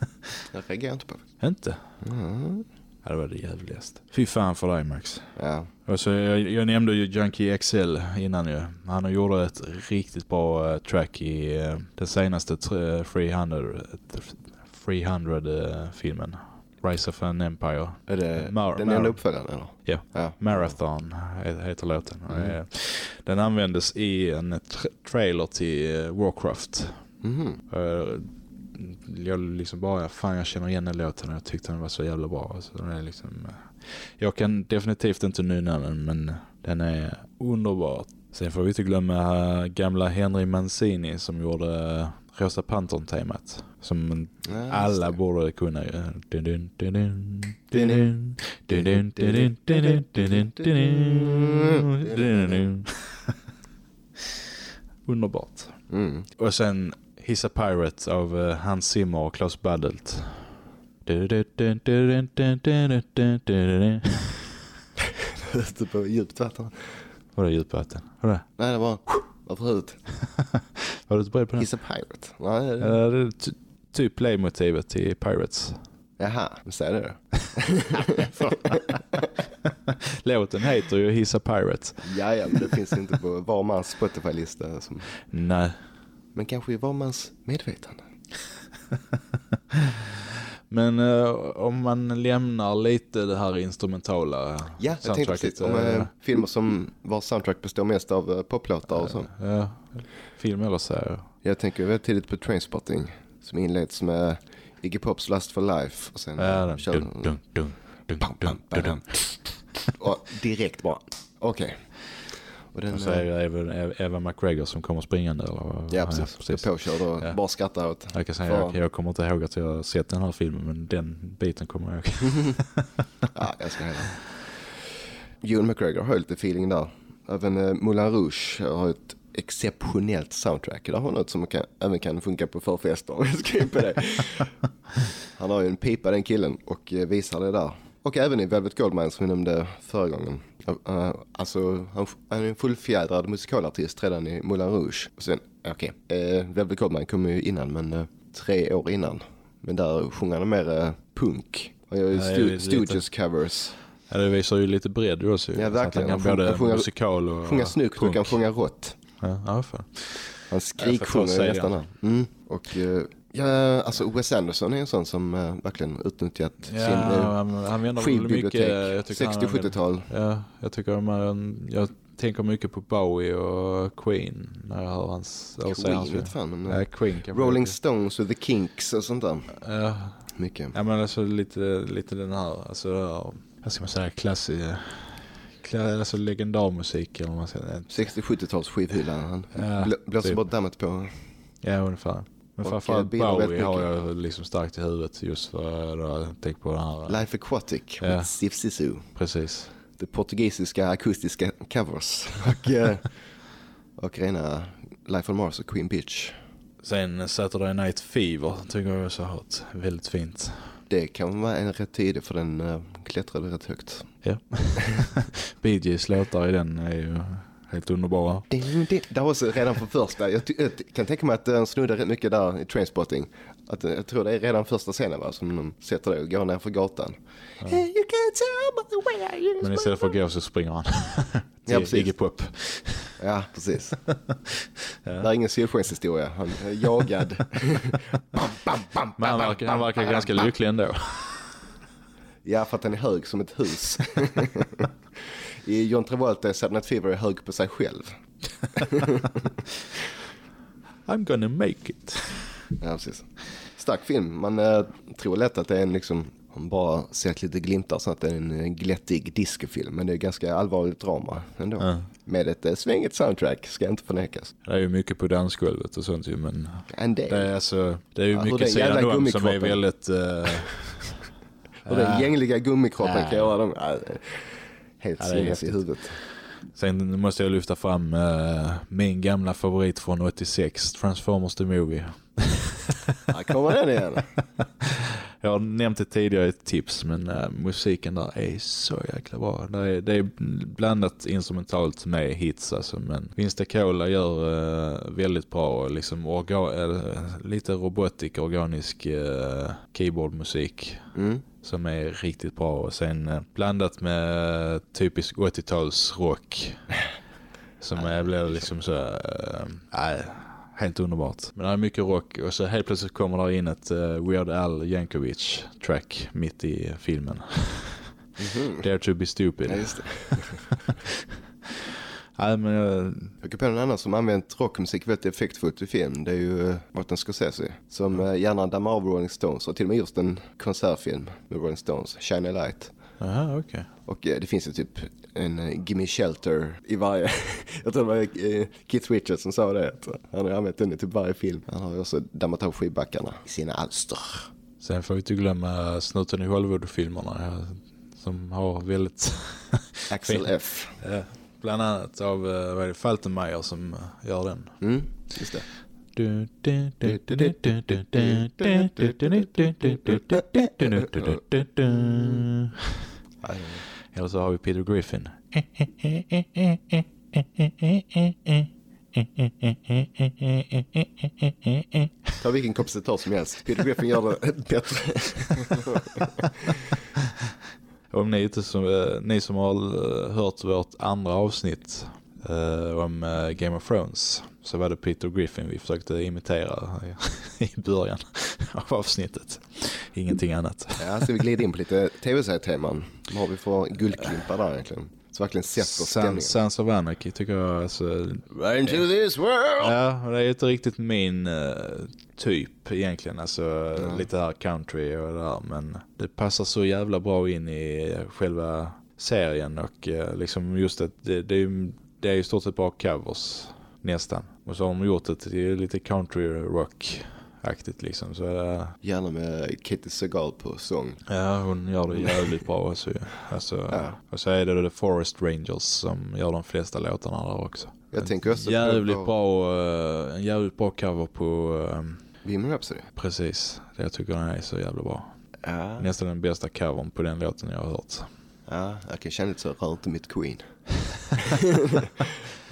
[LAUGHS] Jag reagerar inte på det. Inte? Mm. Ja, det var det jävligaste. Fy fan för dig Max. Ja. Och så, jag, jag nämnde ju Junkie XL innan ju. Han gjorde ett riktigt bra eh, track i uh, den senaste tr- 300, eh, 300-filmen. Rise of an Empire. Är det Mar- den enda uppföljaren eller? Ja. ja. Marathon he- heter låten. Mm. eh, Den användes i en tra- trailer till eh, Warcraft. Eh, Jag liksom bara, fan jag känner igen den låten och jag tyckte den var så jävla bra. Så den är liksom, eh, jag kan definitivt inte nynna den men den är underbar. Sen får vi inte glömma eh, gamla Henry Mancini som gjorde eh, Rosa Pantern-temat. Som ja, alla borde kunna. Underbart. Mm. Och sen Hissa Pirate av Hans Zimmer och Klaus Baddelt. Ute på djupt vatten. Vadå djupt vatten? Vadå? Nej, det var ut? [LAUGHS] Var du inte beredd på den? He's a pirate. Nej, det... Ja, det är ty- typ laymotivet till Pirates. Jaha, säg det då. [LAUGHS] Låten heter ju He's a Pirate. Ja, men det finns inte på var mans Spotify-lista. Som... Nej. Men kanske i var mans medvetande. [LAUGHS] Men eh, om man lämnar lite det här instrumentala Ja, soundtracket, precis om eh, eh, filmer som var soundtrack består mest av eh, poplåtar och så. Ja, film eller serie. Jag tänker väldigt tidigt på Trainspotting som inleds med Iggy Pops Last for Life. Och sen Ja, den. kör Dun, dun, dun, dun, dun, dun, dun. Och direkt bara, okej. Och den, Och så är det även Eva McGregor som kommer springande. Eller? ja, precis. precis. Påkörd och Ja. bara skrattar åt. Jag kan säga, För- jag, jag kommer inte ihåg att jag har sett den här filmen, men den biten kommer jag ihåg. [LAUGHS] Ja, jag ska hela. Ewan McGregor har ju lite feeling där. Även eh, Moulin Rouge har ett exceptionellt soundtrack. Det har något som kan, även kan funka på förfester på det. [LAUGHS] Han har ju en pipa den killen och eh, visar det där. Och även i Velvet Goldmine som vi nämnde förra gången. Uh, alltså han, han är en fullfjädrad musikalartist redan i Moulin Rouge. Och sen, okej, eh, Velvet Goldmine kom ju innan men eh, tre år innan. Men där sjunger han mer eh, punk. Han gör ju Ja, stu- Stooges covers. Ja, det visar ju lite bredd också. Ja, verkligen. Han kan både han sjunger- musikal och Sjunga snyggt och kan sjunga rått. Ja, ja, fan. Han skriksjunger ju nästan. Mm. Och eh, ja, alltså Wes Anderson är en sån som eh, verkligen utnyttjat Ja, sin eh, han, mycket... skivbibliotek. jag tycker han använder- 60-70-tal. Ja, jag tycker man, jag tänker mycket på Bowie och Queen när jag hör hans... Queen fan. Men, Ja, Queen Rolling Stones och The Kinks och sånt där. Ja, Mycket. ja men alltså lite, lite den här, alltså, vad ska man säga, klassisk, kla, alltså legendarmusik eller vad man säger. 60-70-tals skivhylla. Han Ja, blå- blåser typ. bort dammet på. Ja, ungefär. Men framförallt eh, Bowie har jag liksom starkt i huvudet just för att jag tänker på den här. Life Aquatic Ja. med Sif Sisu. Precis. det portugisiska akustiska covers [LAUGHS] och, eh, och rena Life on Mars och Queen Bitch. Sen Saturday Night Fever tycker jag också har varit väldigt fint. Det kan vara en rätt tidig för den uh, klättrade rätt högt. Ja. [LAUGHS] Bee Gees låtar i den är ju helt underbara. Det, var också redan på första. Jag, jag kan tänka mig att den snuddar rätt mycket där i Trainspotting. Att, jag tror det är redan första scenen va, som de sätter det och går ner för gatan. Ja. Men istället för att gå så springer han [LAUGHS] Ja, precis. Iggy Pop. Ja, precis. [LAUGHS] Det är ingen solskenshistoria. Han är jagad. [LAUGHS] bam, bam, bam, Men han verkar, han verkar ganska lycklig ändå. Ja, för att han är hög som ett hus. I John Travolta är Night Fever hög på sig själv. [LAUGHS] I'm gonna make it. Ja, precis. Stark film. Man eh, tror lätt att det är en liksom, om bara sett lite glimtar så att det är en glättig discofilm. Men det är ganska allvarligt drama ändå. Ja. Med ett eh, svängigt soundtrack, ska inte förnekas. Det är ju mycket på dansgolvet och sånt ju, men det är, alltså, det är ju Ja, mycket sidan om som är väldigt... Uh, Och den gängliga gummikroppen Ja. kan göra dem helt Ja, sinnes i huvudet. sen måste jag lyfta fram eh, min gamla favorit från 86, Transformers the Movie. Här kommer den igen. [LAUGHS] Jag har nämnt det tidigare i ett tips, men eh, musiken där är så jäkla bra. Det är, det är blandat instrumentalt med hits alltså, men Vince Cola gör eh, väldigt bra liksom orga, lite robotik, organisk keyboardmusik Mm. Som är riktigt bra och sen eh, blandat med typisk 80-tals rock som är, blir liksom så nej, helt underbart. Men det är mycket rock och så helt plötsligt kommer där in ett eh, Weird Al Yankovic track mitt i filmen. Mhm. Dare to be stupid. Ja, det. [LAUGHS] Nej, men eh, Jag kan på en annan som använt rockmusik väldigt effektfullt i film. Det är ju uh, Martin Scorsese. Som uh, gärna dammar av Rolling Stones. Och till och med just en konsertfilm med Rolling Stones. Shine a Light. aha, okej. Och eh, det finns ju typ en Gimme Shelter i varje. [LAUGHS] jag tror det var Keith Richards som sa det. Han har använt den i typ varje film. Han har ju också dammat av skivbackarna i sina alster. Sen får vi inte glömma snuten i Hollywood-filmerna som har väldigt Axel. F. [LAUGHS] Bland annat av eh, vad är det, Faltenmeyer som eh, gör den. Mm, just det. Eller så har vi Peter Griffin. Ta vilken kompositör som helst. Peter Griffin gör det bättre. Om ni, inte som, eh, ni som har eh, hört vårt andra avsnitt eh, om eh, Game of Thrones så var det Peter Griffin vi försökte imitera i [LAUGHS] början av avsnittet. Ingenting annat. Ja, så vi glider in på lite tv-serieteman. Vad har vi för guldklimpar där egentligen? Så verkligen sätter Sans, stämningen. Sons of Anarchy tycker jag alltså, Right into this world! Ja, det är inte riktigt min eh, typ egentligen. Alltså Ja. lite här country och det där. Men det passar så jävla bra in i själva serien och eh, liksom just att det, det, är, det är ju stort sett bara covers nästan. Och så har de gjort det till lite country rock-aktigt liksom. Så eh, Gärna med Katie Segal på sång. ja, hon gör det jävligt bra också. Alltså, Ja. Och så är det The Forest Rangers som gör de flesta låtarna där också. Jag tänker också jävligt på- bra, eh, en jävligt bra cover på eh, Bohemian Rhapsody. precis. Det jag tycker den är så jävla bra. Ja. Nästan den bästa covern på den låten jag har hört. ja, jag kan känna lite så, rör inte mitt Queen. [LAUGHS]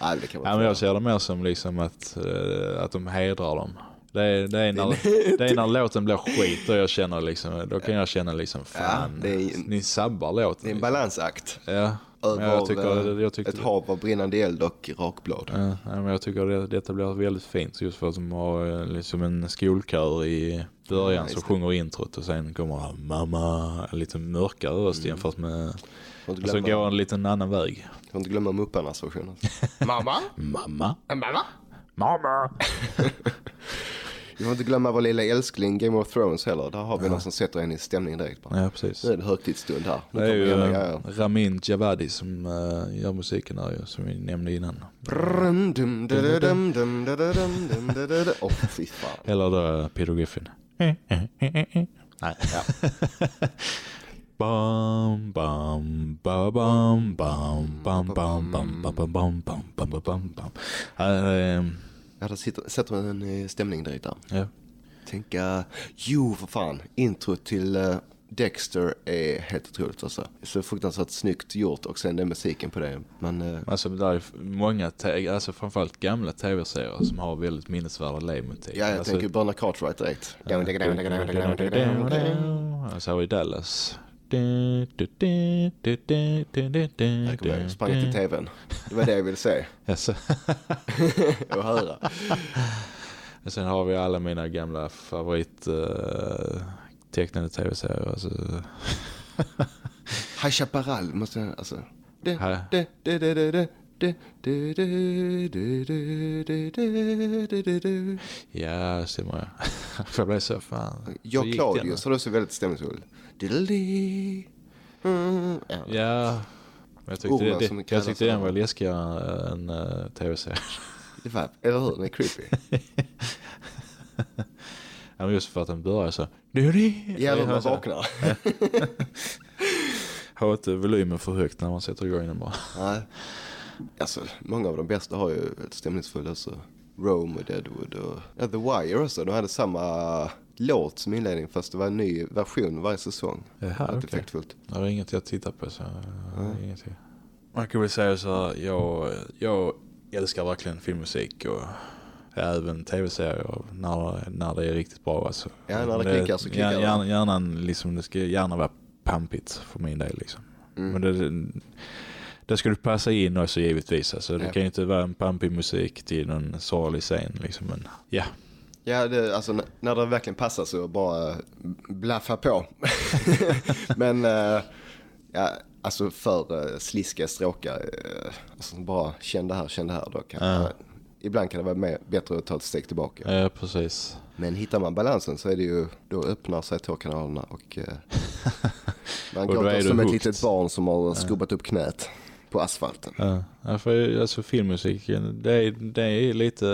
Nej, det kan vara Ja, men jag ser det mer som liksom att, eh, att de hedrar dem. Det är, det, är när, det är när låten blir skit och jag känner liksom, då kan jag känna liksom fan, det är- ni sabbar låten. Det är en liksom. balansakt. Ja, Över jag tycker, eh, jag tycker ett hav av brinnande eld och rakblad. Ja, men jag tycker det, detta blir väldigt fint just för att de har eh, liksom en skolkör i början Ja, som sjunger introt och sen kommer mamma, en lite mörkare röst Mm. jämfört med, och så glömma, går en liten annan väg. får inte glömma Mupparnas version. [LAUGHS] Mamma? Mamma, Mamma? Mamma. [LAUGHS] Vi får inte glömma vår lilla älskling Game of Thrones heller. Där har vi någon som sätter en i stämning direkt. Bara. Ja, precis. Nu är det högtidsstund här. Nu Det är ju grejer. Ramin Djawadi som uh, gör musiken där ju, som vi nämnde innan. Åh, fy fan. Eller då Peter Griffin. Nej. Bam, bam bam bam bam bam bam bam bam bam bam bam bam bam bam bam Ja, där sätter man en stämning direkt där. Ja. Tänka, jo för fan, intro till Dexter är helt otroligt alltså. Så fruktansvärt snyggt gjort och sen den musiken på det. Men, alltså det är många, alltså framförallt gamla tv-serier som har väldigt minnesvärda ledmotiv. Ja, jag alltså, tänker Burna Cartwright direkt. Alltså har vi Dallas. Här kommer jag, sprang till tvn. Det var det jag ville se. Yes. och höra. Sen har vi alla mina gamla favorit uh, tecknade tv-serier. Alltså. High Chaparral måste jag... Alltså. Ja, det stämmer jag. jag blev så fan. Jag Claudius har också väldigt stämningsfull. Diddly. Mm, ja. Ja, jag tyckte, Orden det, som jag tyckte den var läskigare än uh, tv-serien. Det var, eller hur? Den är creepy. [LAUGHS] Ja, men just för att den börjar så. Jävlar man så- vaknar. [LAUGHS] Har inte volymen för högt när man sätter igång den bara. Nej. Alltså, många av de bästa har ju ett stämningsfulla. Alltså. Rome och Deadwood och ja, The Wire också. De hade samma låt som inledning fast det var en ny version varje säsong. Jaha, effektfullt. Det är inget jag tittar på så uh, ingenting. Man kan väl säga så här, jag, jag älskar verkligen filmmusik och även tv-serier när, när det är riktigt bra alltså. Ja, när det Men klickar så klickar det. gärna, gärna, liksom, det ska gärna vara pampigt för min del liksom. Mm. Men det, det ska du passa in också givetvis. Alltså, det Ja. kan ju inte vara en pampig musik till någon sorglig scen liksom. Men ja, Ja, det, alltså när det verkligen passar så bara blaffa på. [LAUGHS] Men, eh, ja, alltså för uh, sliska stråkar, alltså bara känn det här, känn det här. Då kan Ja. man, ibland kan det vara mer, bättre att ta ett steg tillbaka. ja precis. Men hittar man balansen så är det ju, då öppnar sig tårkanalerna och [LAUGHS] man Och går som ett litet barn som har skubbat upp knät på asfalten. Ja, för alltså filmmusiken, det är, det är lite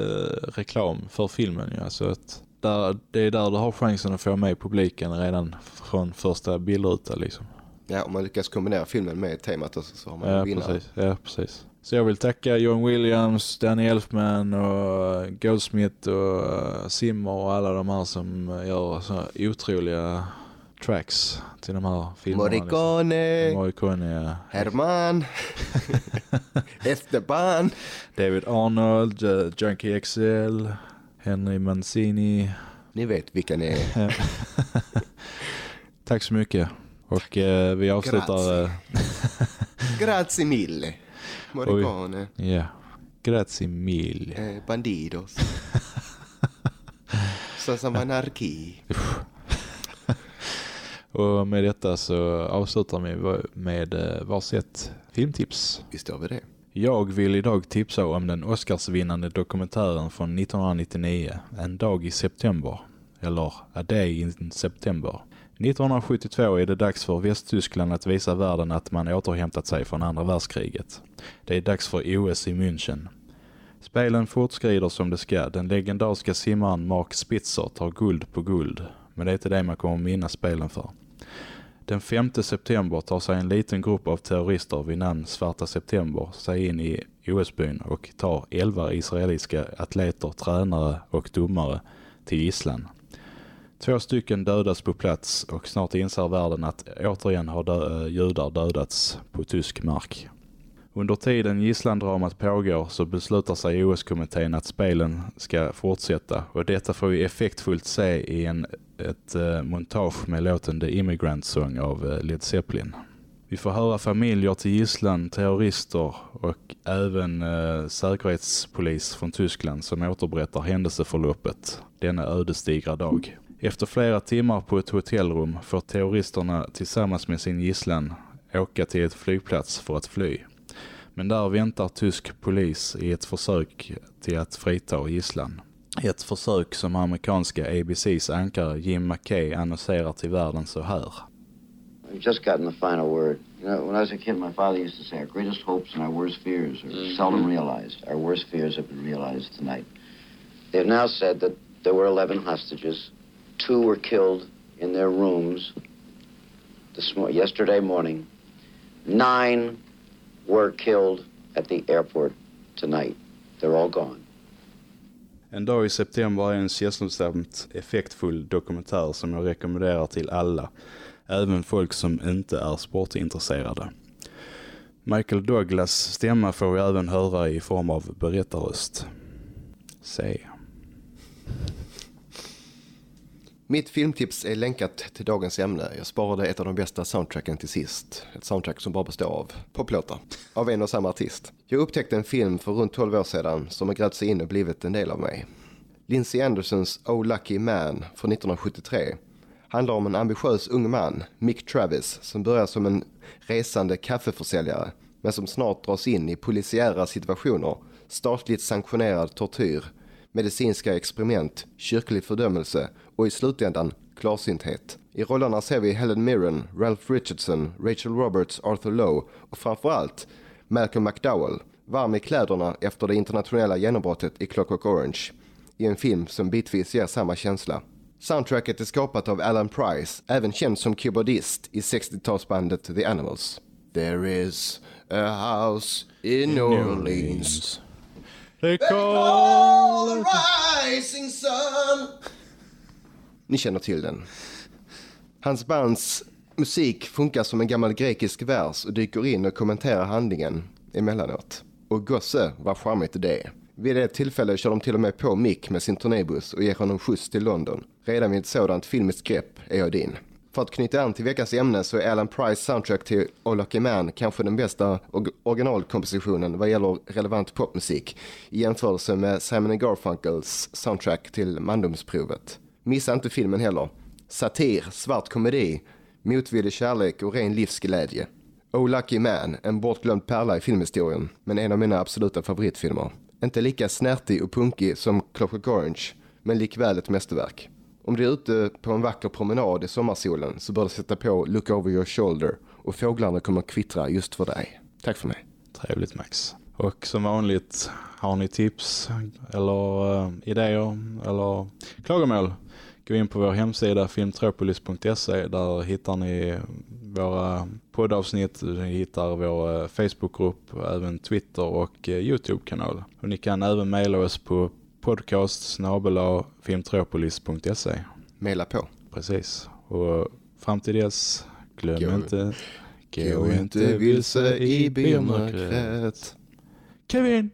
reklam för filmen ju. Alltså att där, det är där du har chansen att få med publiken redan från första bildruta liksom. Ja, om man lyckas kombinera filmen med temat alltså, så har man Ja en vinnare. precis. ja, precis. Så jag vill tacka John Williams, Danny Elfman och Goldsmith och eh, Simmer och alla de här som gör så otroliga tracks till de här filmerna. Morricone, Liksom. Morricone, ja. Herman, [LAUGHS] Esteban. David Arnold, Junkie XL, Henry Mancini. Ni vet vilka ni är. [LAUGHS] Tack så mycket. Och eh, vi avslutar... eh, [LAUGHS] Grazie mille. Morricone, Ja. Grazie mille. eh, bandidos. Som anarki. Och med detta så avslutar vi med eh, varsitt filmtips. Visst har vi det. Jag vill idag tipsa om den Oscarsvinnande dokumentären från 1999, En dag i september, eller A Day in September. 1972 är det dags för Västtyskland att visa världen att man återhämtat sig från andra världskriget. Det är dags för OS i München. Spelen fortskrider som det ska. Den legendariska simmaren Mark Spitzer tar guld på guld, men det är inte det man kommer minnas spelen för. Den 5 september tar sig en liten grupp av terrorister vid namn Svarta September sig in i OS-byn och tar 11 israeliska atleter, tränare och domare till gisslan. Två stycken dödas på plats och snart inser världen att återigen har dö- eh, judar dödats på tysk mark. Under tiden gisslandramat pågår så beslutar sig OS-kommittén att spelen ska fortsätta och detta får vi effektfullt se i en, ett eh, montage med låten The Immigrant Song av eh, Led Zeppelin. Vi får höra familjer till gisslan, terrorister och även eh, säkerhetspolis från Tyskland som återberättar händelseförloppet denna ödesdigra dag. Efter flera timmar på ett hotellrum får terroristerna tillsammans med sin gisslan åka till ett flygplats för att fly. Men där väntar tysk polis i ett försök till att frita gisslan. Ett försök som amerikanska ABCs ankare Jim McKay annonserar till världen så här. We've just gotten the final word. You know, when I was a kid, my father used to say, our greatest hopes and our worst fears are seldom realized. Our worst fears have been realized tonight. They've now said that there were 11 hostages. Two were killed in their rooms. this mo- yesterday morning, nine were killed at the airport tonight. They're all gone. En dag i september är en känslosamt effektfull dokumentär som jag rekommenderar till alla, även folk som inte är sportintresserade. Michael Douglas stämma får vi även höra i form av berättarröst. Se. Mitt filmtips är länkat till dagens ämne. Jag sparade ett av de bästa soundtracken till sist. Ett soundtrack som bara består av poplåtar. Av en och samma artist. Jag upptäckte en film för runt 12 år sedan som har grävt sig in och blivit en del av mig. Lindsay Andersons Oh Lucky Man från 1973 handlar om en ambitiös ung man, Mick Travis, som börjar som en resande kaffeförsäljare men som snart dras in i polisiära situationer, statligt sanktionerad tortyr, medicinska experiment, kyrklig fördömelse och i slutändan klarsynthet. I rollerna ser vi Helen Mirren, Ralph Richardson, Rachel Roberts, Arthur Lowe och framförallt Malcolm McDowell, varm i kläderna efter det internationella genombrottet i Clockwork Orange, i en film som bitvis ger samma känsla. Soundtracket är skapat av Alan Price, även känd som keyboardist i 60-talsbandet The Animals. There is a house in New Orleans. They All the rising sun. Ni känner till den. Hans bands musik funkar som en gammal grekisk vers och dyker in och kommenterar handlingen emellanåt. Och gosse var charmigt det. Vid det tillfälle kör de till och med på Mick med sin turnébuss och ger honom skjuts till London. Redan vid ett sådant filmiskt grepp är jag din. För att knyta an till veckans ämne så är Alan Price soundtrack till Oh Lucky Man kanske den bästa originalkompositionen vad gäller relevant popmusik i jämförelse med Simon Garfunkels soundtrack till Mandomsprovet. Missa inte filmen heller. Satir, svart komedi, motvillig kärlek och ren livsglädje. Oh Lucky Man, en bortglömd pärla i filmhistorien, men en av mina absoluta favoritfilmer. Inte lika snärtig och punkig som Clockwork Orange, men likväl ett mästerverk. Om du är ute på en vacker promenad i sommarsolen så bör du sätta på Look Over Your Shoulder och fåglarna kommer kvittra just för dig. Tack för mig. Trevligt Max. Och som vanligt, har ni tips eller uh, idéer eller klagomål? Gå in på vår hemsida filmtropolis.se. Där hittar ni våra poddavsnitt, ni hittar vår eh, Facebookgrupp, även Twitter och eh, Youtube-kanal. Och ni kan även mejla oss på podcast filmtropolis.se. Maila på. Precis. Och fram till dess, glöm Gå- inte, Gå inte vilse i bymörkret. Kevin!